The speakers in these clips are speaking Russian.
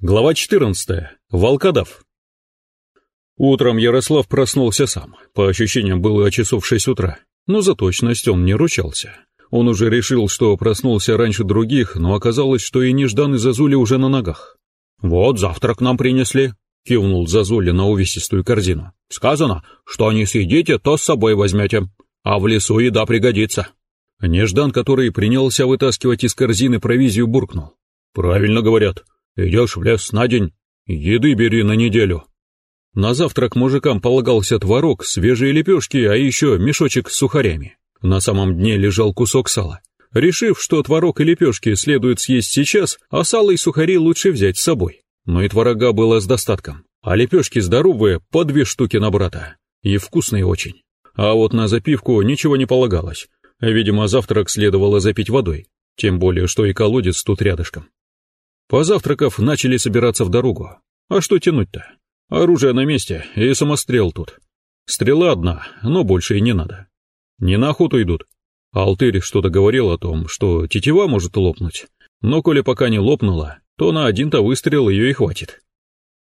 Глава 14. Волкодав. Утром Ярослав проснулся сам. По ощущениям было часов шесть утра, но за точность он не ручался. Он уже решил, что проснулся раньше других, но оказалось, что и Неждан и Зазули уже на ногах. «Вот завтрак нам принесли», — кивнул Зазули на увесистую корзину. «Сказано, что не съедите, то с собой возьмете, а в лесу еда пригодится». Неждан, который принялся вытаскивать из корзины провизию, буркнул. «Правильно говорят, Идешь в лес на день, еды бери на неделю. На завтрак мужикам полагался творог, свежие лепешки, а еще мешочек с сухарями. На самом дне лежал кусок сала. Решив, что творог и лепешки следует съесть сейчас, а сало и сухари лучше взять с собой. Но и творога было с достатком, а лепешки здоровые, по две штуки на брата. И вкусные очень. А вот на запивку ничего не полагалось. Видимо, завтрак следовало запить водой. Тем более, что и колодец тут рядышком. Позавтракав, начали собираться в дорогу. А что тянуть-то? Оружие на месте и самострел тут. Стрела одна, но больше и не надо. Не на охоту идут. Алтырь что-то говорил о том, что тетива может лопнуть. Но коли пока не лопнула, то на один-то выстрел ее и хватит.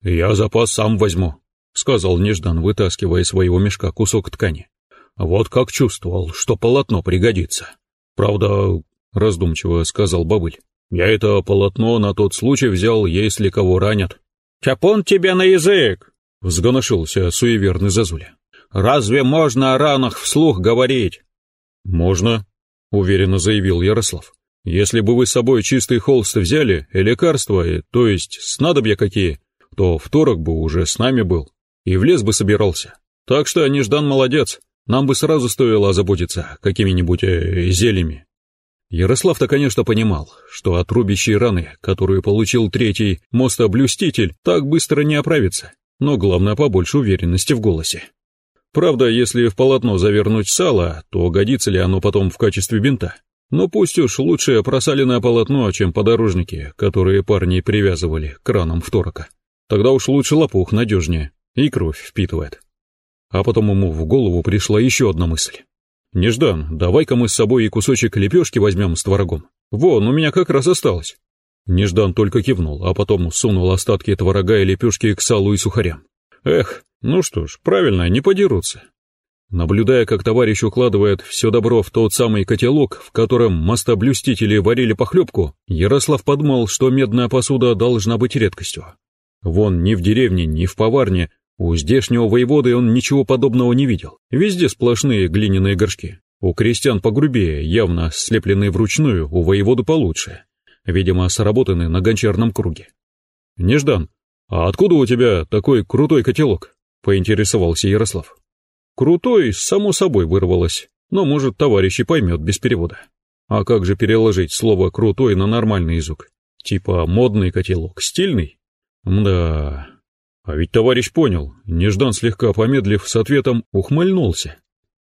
«Я запас сам возьму», — сказал Неждан, вытаскивая из своего мешка кусок ткани. «Вот как чувствовал, что полотно пригодится. Правда, — раздумчиво сказал бабыль, я это полотно на тот случай взял, если кого ранят. «Чапон тебе на язык!» — взгоношился суеверный Зазуля. «Разве можно о ранах вслух говорить?» «Можно», — уверенно заявил Ярослав. «Если бы вы с собой чистый холст взяли и лекарства, и, то есть снадобья какие, то второк бы уже с нами был и в лес бы собирался. Так что Неждан молодец, нам бы сразу стоило озаботиться какими-нибудь э, зельями. Ярослав-то, конечно, понимал, что от рубящей раны, которую получил третий мостоблюститель, так быстро не оправится, но главное побольше уверенности в голосе. Правда, если в полотно завернуть сало, то годится ли оно потом в качестве бинта? Но пусть уж лучше просаленное полотно, чем подорожники, которые парни привязывали к ранам второка. Тогда уж лучше лопух надежнее, и кровь впитывает. А потом ему в голову пришла еще одна мысль. «Неждан, давай-ка мы с собой и кусочек лепешки возьмем с творогом. Вон, у меня как раз осталось». Неждан только кивнул, а потом сунул остатки творога и лепешки к салу и сухарям. «Эх, ну что ж, правильно, не подерутся». Наблюдая, как товарищ укладывает все добро в тот самый котелок, в котором мостоблюстители варили похлебку, Ярослав подумал, что медная посуда должна быть редкостью. Вон ни в деревне, ни в поварне у здешнего воеводы он ничего подобного не видел. Везде сплошные глиняные горшки. У крестьян погрубее, явно слепленные вручную, у воеводы получше. Видимо, сработаны на гончарном круге. «Неждан, а откуда у тебя такой крутой котелок?» — поинтересовался Ярослав. «Крутой, само собой, вырвалось, но, может, товарищ и поймет без перевода. А как же переложить слово «крутой» на нормальный язык? Типа модный котелок, стильный? Да, а ведь товарищ понял, Неждан слегка помедлив с ответом ухмыльнулся.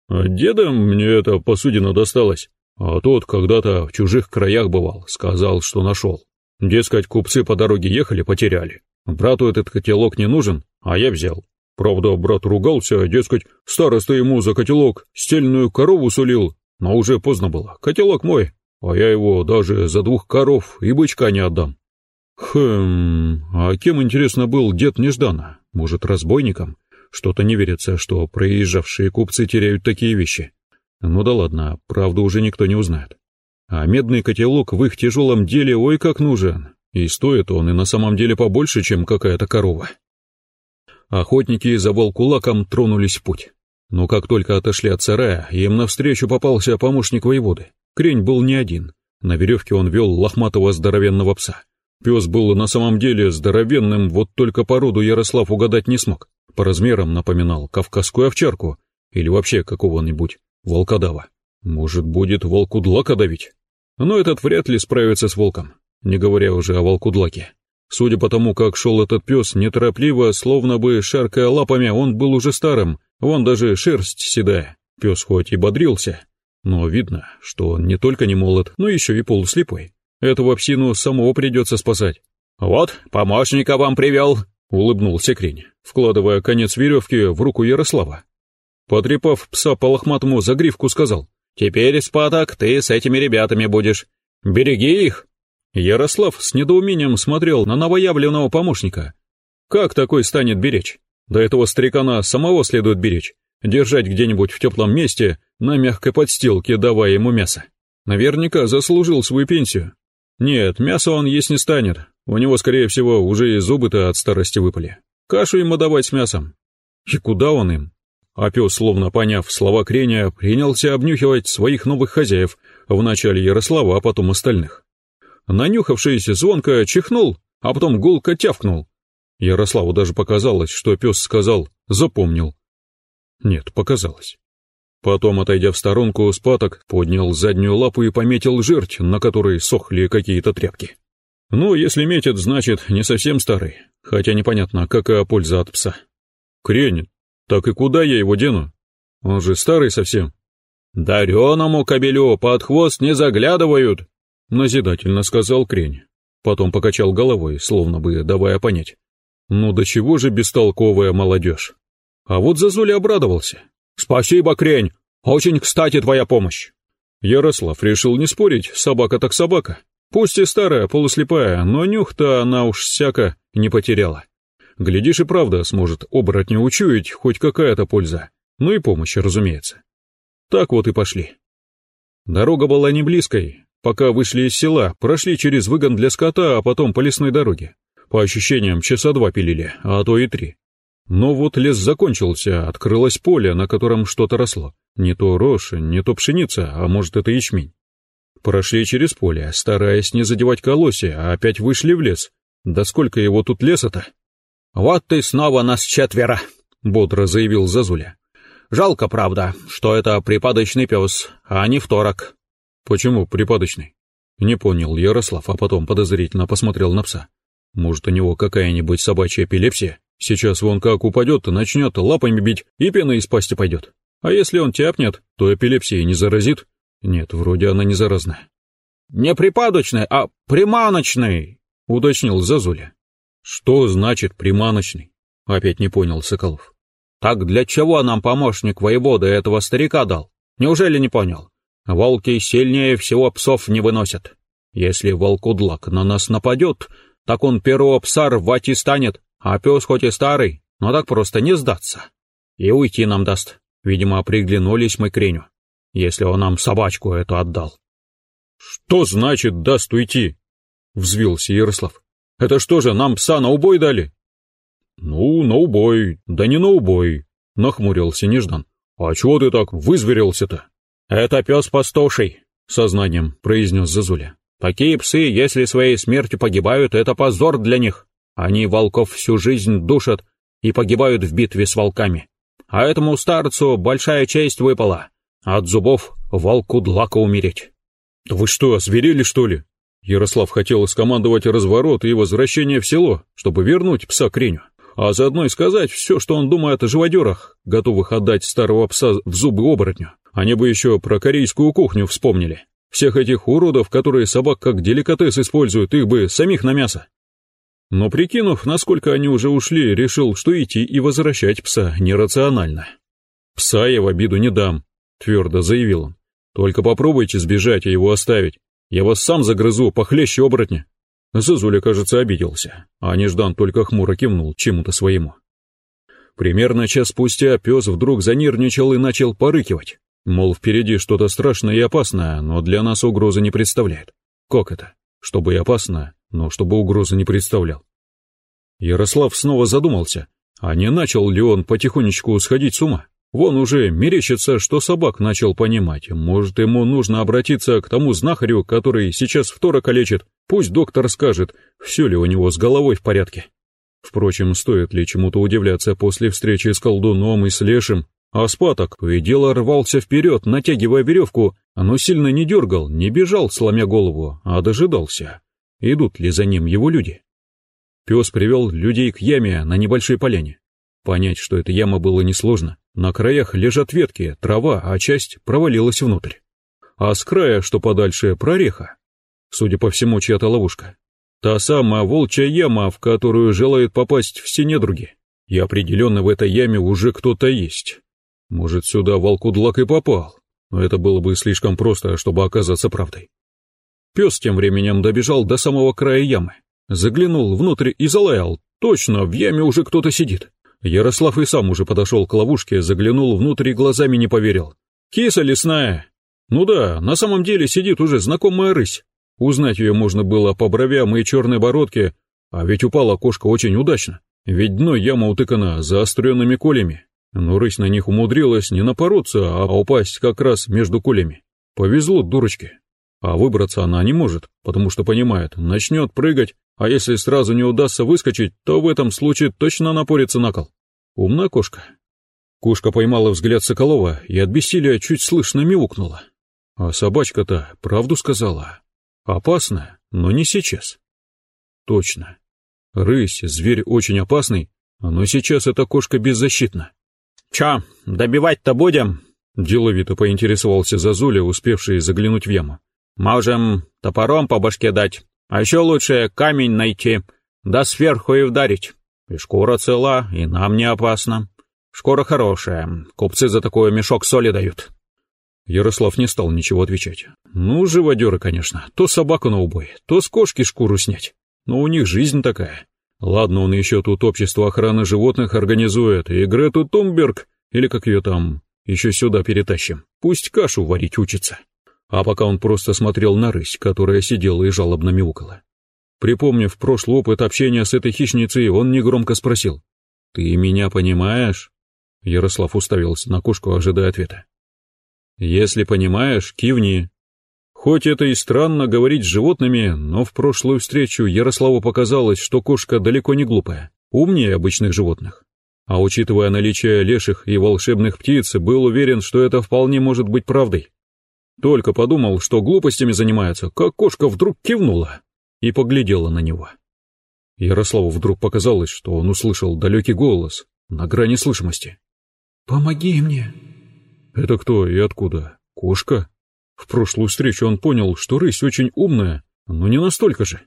От мне эта посудина досталась, а тот когда-то в чужих краях бывал, сказал, что нашел. Дескать, купцы по дороге ехали, потеряли. Брату этот котелок не нужен, а я взял. Правда, брат ругался, дескать, староста ему за котелок стельную корову сулил, но уже поздно было, котелок мой, а я его даже за двух коров и бычка не отдам. Хм, а кем, интересно, был дед Неждана? Может, разбойником? Что-то не верится, что проезжавшие купцы теряют такие вещи. Ну да ладно, правду уже никто не узнает. А медный котелок в их тяжелом деле ой как нужен. И стоит он и на самом деле побольше, чем какая-то корова. Охотники за волкулаком тронулись в путь. Но как только отошли от сарая, им навстречу попался помощник воеводы. Крень был не один. На веревке он вел лохматого здоровенного пса. Пес был на самом деле здоровенным, вот только породу Ярослав угадать не смог. По размерам напоминал кавказскую овчарку или вообще какого-нибудь волкодава. Может, будет волкудлака давить? Но этот вряд ли справится с волком, не говоря уже о волкудлаке. Судя по тому, как шел этот пес, неторопливо, словно бы шаркая лапами, он был уже старым, вон даже шерсть седая. Пес хоть и бодрился, но видно, что он не только не молод, но еще и полуслепой. Эту псину самого придется спасать. «Вот, помощника вам привел», — улыбнулся Крень, вкладывая конец веревки в руку Ярослава. Потрепав пса по лохматому загривку, сказал, «Теперь, Спаток, ты с этими ребятами будешь. Береги их». Ярослав с недоумением смотрел на новоявленного помощника. Как такой станет беречь? До этого старикана самого следует беречь, держать где-нибудь в теплом месте, на мягкой подстилке, давая ему мясо. Наверняка заслужил свою пенсию. Нет, мясо он есть не станет, у него, скорее всего, уже и зубы-то от старости выпали. Кашу ему давать с мясом. И куда он им? А пес, словно поняв слова Креня, принялся обнюхивать своих новых хозяев, вначале Ярослава, а потом остальных. Нанюхавшись, звонко чихнул, а потом гулко тявкнул. Ярославу даже показалось, что пес сказал «запомнил». Нет, показалось. Потом, отойдя в сторонку с паток, поднял заднюю лапу и пометил жерть, на которой сохли какие-то тряпки. Ну, если метит, значит, не совсем старый, хотя непонятно, какая польза от пса. Кренит. Так и куда я его дену? Он же старый совсем. «Дареному кобелю под хвост не заглядывают!» Назидательно сказал Крень. Потом покачал головой, словно бы давая понять. Ну до чего же бестолковая молодежь. А вот Зазуля обрадовался. «Спасибо, Крень! Очень кстати твоя помощь!» Ярослав решил не спорить, собака так собака. Пусть и старая, полуслепая, но нюх-то она уж всяко не потеряла. Глядишь и правда сможет оборотня учуять хоть какая-то польза. Ну и помощь, разумеется. Так вот и пошли. Дорога была не близкой. Пока вышли из села, прошли через выгон для скота, а потом по лесной дороге. По ощущениям, часа два пилили, а то и три. Но вот лес закончился, открылось поле, на котором что-то росло. Не то рожь, не то пшеница, а может это ячмень. Прошли через поле, стараясь не задевать колосья, а опять вышли в лес. Да сколько его тут леса-то? «Вот ты снова нас четверо», — бодро заявил Зазуля. «Жалко, правда, что это припадочный пес, а не второк». «Почему припадочный?» Не понял Ярослав, а потом подозрительно посмотрел на пса. «Может, у него какая-нибудь собачья эпилепсия? Сейчас вон как упадет, начнет лапами бить и пена из пасти пойдет. А если он тяпнет, то эпилепсией не заразит. Нет, вроде она не заразная». «Не припадочный, а приманочный», — уточнил Зазуля. «Что значит приманочный?» — опять не понял Соколов. «Так для чего нам помощник воевода этого старика дал? Неужели не понял? Волки сильнее всего псов не выносят. Если волкудлак на нас нападет, так он первого пса рвать и станет, а пес хоть и старый, но так просто не сдаться. И уйти нам даст. Видимо, приглянулись мы к Реню, если он нам собачку эту отдал». «Что значит даст уйти?» — взвился Ярослав. Это что же, нам пса на убой дали?» «Ну, на убой, да не на убой», — нахмурился Неждан. «А чего ты так вызверился-то?» «Это пес пастуший», — сознанием произнес Зазуля. «Такие псы, если своей смертью погибают, это позор для них. Они волков всю жизнь душат и погибают в битве с волками. А этому старцу большая честь выпала. От зубов волку длака умереть». «Да вы что, озверели, что ли?» Ярослав хотел скомандовать разворот и возвращение в село, чтобы вернуть пса к а заодно и сказать все, что он думает о живодерах, готовых отдать старого пса в зубы оборотню. Они бы еще про корейскую кухню вспомнили. Всех этих уродов, которые собак как деликатес используют, их бы самих на мясо. Но прикинув, насколько они уже ушли, решил, что идти и возвращать пса нерационально. «Пса я в обиду не дам», — твердо заявил он. «Только попробуйте сбежать и его оставить. Я вас сам загрызу, похлеще оборотня. Зазуля, кажется, обиделся, а Неждан только хмуро кивнул чему-то своему. Примерно час спустя пес вдруг занервничал и начал порыкивать. Мол, впереди что-то страшное и опасное, но для нас угрозы не представляет. Как это? Чтобы и опасное, но чтобы угрозы не представлял. Ярослав снова задумался, а не начал ли он потихонечку сходить с ума? Вон уже мерещится, что собак начал понимать. Может, ему нужно обратиться к тому знахарю, который сейчас второка лечит. Пусть доктор скажет, все ли у него с головой в порядке. Впрочем, стоит ли чему-то удивляться после встречи с колдуном и с лешим? А спаток то и дело рвался вперед, натягивая веревку, но сильно не дергал, не бежал, сломя голову, а дожидался. Идут ли за ним его люди? Пес привел людей к яме на небольшой поляне. Понять, что это яма, было несложно. На краях лежат ветки, трава, а часть провалилась внутрь. А с края, что подальше, прореха. Судя по всему, чья-то ловушка. Та самая волчья яма, в которую желают попасть все недруги. И определенно в этой яме уже кто-то есть. Может, сюда волкудлак и попал, но это было бы слишком просто, чтобы оказаться правдой. Пес тем временем добежал до самого края ямы. Заглянул внутрь и залаял. Точно, в яме уже кто-то сидит. Ярослав и сам уже подошел к ловушке, заглянул внутрь и глазами не поверил. «Киса лесная!» Ну да, на самом деле сидит уже знакомая рысь. Узнать ее можно было по бровям и черной бородке, а ведь упала кошка очень удачно, ведь дно яма утыкана заостренными колями. Но рысь на них умудрилась не напороться, а упасть как раз между колями. Повезло дурочке. А выбраться она не может, потому что понимает, начнет прыгать, а если сразу не удастся выскочить, то в этом случае точно напорится на кол. Умная кошка. Кошка поймала взгляд Соколова и от бессилия чуть слышно мяукнула. А собачка-то правду сказала. Опасная, но не сейчас. Точно. Рысь, зверь очень опасный, но сейчас эта кошка беззащитна. «Чё, добивать-то будем?» Деловито поинтересовался Зазуля, успевший заглянуть в яму. «Можем топором по башке дать, а еще лучше камень найти, да сверху и вдарить. И шкура цела, и нам не опасно. Шкура хорошая, купцы за такой мешок соли дают». Ярослав не стал ничего отвечать. Ну, живодеры, конечно, то собаку на убой, то с кошки шкуру снять. Но у них жизнь такая. Ладно, он еще тут общество охраны животных организует, и Грету Тумберг, или как ее там, еще сюда перетащим. Пусть кашу варить учится. А пока он просто смотрел на рысь, которая сидела и жалобно мяукала. Припомнив прошлый опыт общения с этой хищницей, он негромко спросил. «Ты меня понимаешь?» Ярослав уставился на кошку, ожидая ответа. «Если понимаешь, кивни». Хоть это и странно говорить с животными, но в прошлую встречу Ярославу показалось, что кошка далеко не глупая, умнее обычных животных. А учитывая наличие леших и волшебных птиц, был уверен, что это вполне может быть правдой. Только подумал, что глупостями занимается, как кошка вдруг кивнула и поглядела на него. Ярославу вдруг показалось, что он услышал далекий голос на грани слышимости. «Помоги мне!» Это кто и откуда? Кошка? В прошлую встречу он понял, что рысь очень умная, но не настолько же.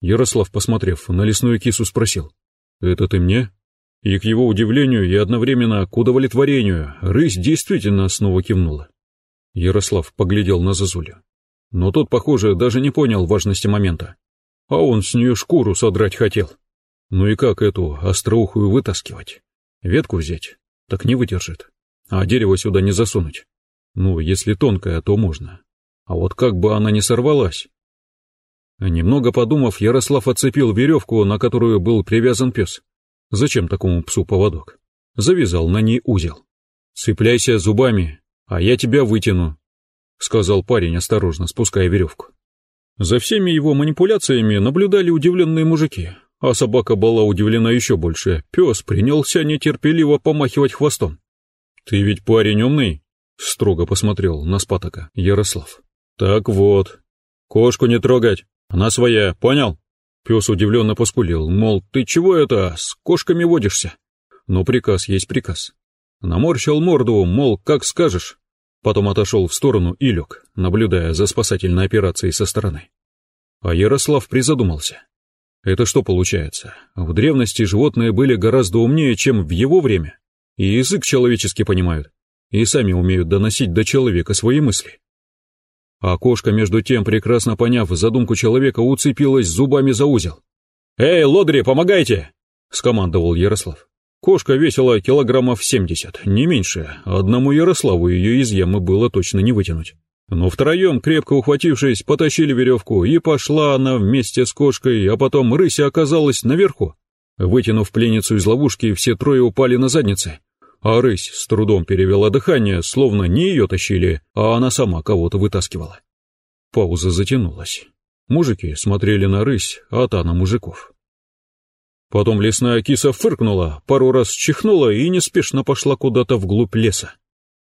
Ярослав, посмотрев на лесную кису, спросил. «Это ты мне?» И к его удивлению и одновременно к удовлетворению рысь действительно снова кивнула. Ярослав поглядел на Зазулю. Но тот, похоже, даже не понял важности момента. А он с нее шкуру содрать хотел. Ну и как эту остроухую вытаскивать? Ветку взять? Так не выдержит а дерево сюда не засунуть. Ну, если тонкое, то можно. А вот как бы она не сорвалась? Немного подумав, Ярослав отцепил веревку, на которую был привязан пес. Зачем такому псу поводок? Завязал на ней узел. «Цепляйся зубами, а я тебя вытяну», — сказал парень, осторожно спуская веревку. За всеми его манипуляциями наблюдали удивленные мужики, а собака была удивлена еще больше. Пес принялся нетерпеливо помахивать хвостом. «Ты ведь парень умный?» — строго посмотрел на Спатока Ярослав. «Так вот, кошку не трогать, она своя, понял?» Пес удивленно поскулил, мол, ты чего это, с кошками водишься? Но приказ есть приказ. Наморщил морду, мол, как скажешь. Потом отошел в сторону и лег, наблюдая за спасательной операцией со стороны. А Ярослав призадумался. Это что получается? В древности животные были гораздо умнее, чем в его время и язык человеческий понимают, и сами умеют доносить до человека свои мысли. А кошка, между тем, прекрасно поняв задумку человека, уцепилась зубами за узел. «Эй, лодри, помогайте!» — скомандовал Ярослав. Кошка весила килограммов семьдесят, не меньше, одному Ярославу ее из ямы было точно не вытянуть. Но втроем, крепко ухватившись, потащили веревку, и пошла она вместе с кошкой, а потом рыся оказалась наверху. Вытянув пленницу из ловушки, все трое упали на задницы, а рысь с трудом перевела дыхание, словно не ее тащили, а она сама кого-то вытаскивала. Пауза затянулась. Мужики смотрели на рысь, а та на мужиков. Потом лесная киса фыркнула, пару раз чихнула и неспешно пошла куда-то вглубь леса.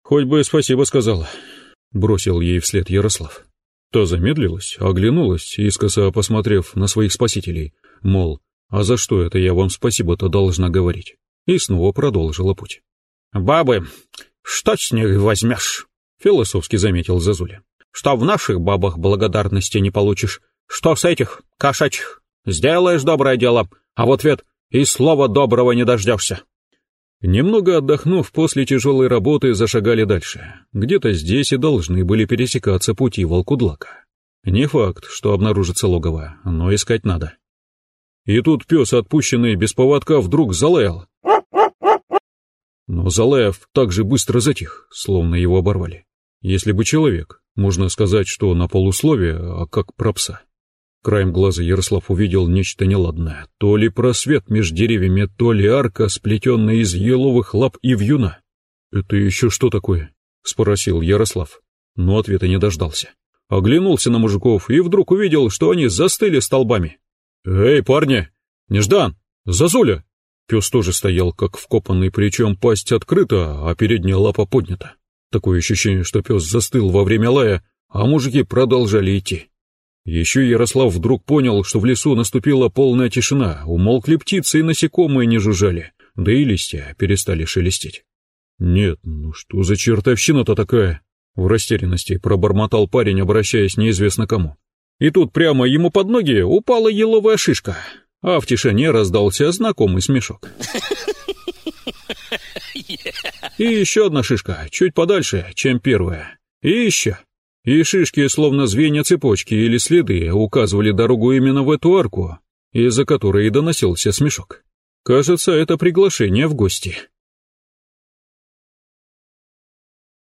«Хоть бы спасибо сказала», — бросил ей вслед Ярослав. Та замедлилась, оглянулась, искоса посмотрев на своих спасителей, мол, а за что это я вам спасибо-то должна говорить? И снова продолжила путь. «Бабы, что с них возьмешь?» — философски заметил Зазуля. «Что в наших бабах благодарности не получишь, что с этих кошачьих. Сделаешь доброе дело, а в ответ и слова доброго не дождешься». Немного отдохнув после тяжелой работы, зашагали дальше. Где-то здесь и должны были пересекаться пути волкудлака. Не факт, что обнаружится логово, но искать надо. И тут пес, отпущенный без поводка, вдруг залаял. Но Залаев так же быстро затих, словно его оборвали. Если бы человек, можно сказать, что на полусловие, а как про пса. Краем глаза Ярослав увидел нечто неладное. То ли просвет между деревьями, то ли арка, сплетенная из еловых лап и вьюна. «Это еще что такое?» — спросил Ярослав, но ответа не дождался. Оглянулся на мужиков и вдруг увидел, что они застыли столбами. «Эй, парни! Неждан! Зазуля!» Пес тоже стоял как вкопанный, причем пасть открыта, а передняя лапа поднята. Такое ощущение, что пес застыл во время лая, а мужики продолжали идти. Еще Ярослав вдруг понял, что в лесу наступила полная тишина, умолкли птицы и насекомые не жужжали, да и листья перестали шелестеть. «Нет, ну что за чертовщина-то такая?» В растерянности пробормотал парень, обращаясь неизвестно кому. И тут прямо ему под ноги упала еловая шишка, а в тишине раздался знакомый смешок. И еще одна шишка, чуть подальше, чем первая. И еще. И шишки, словно звенья цепочки или следы, указывали дорогу именно в эту арку, из-за которой и доносился смешок. Кажется, это приглашение в гости.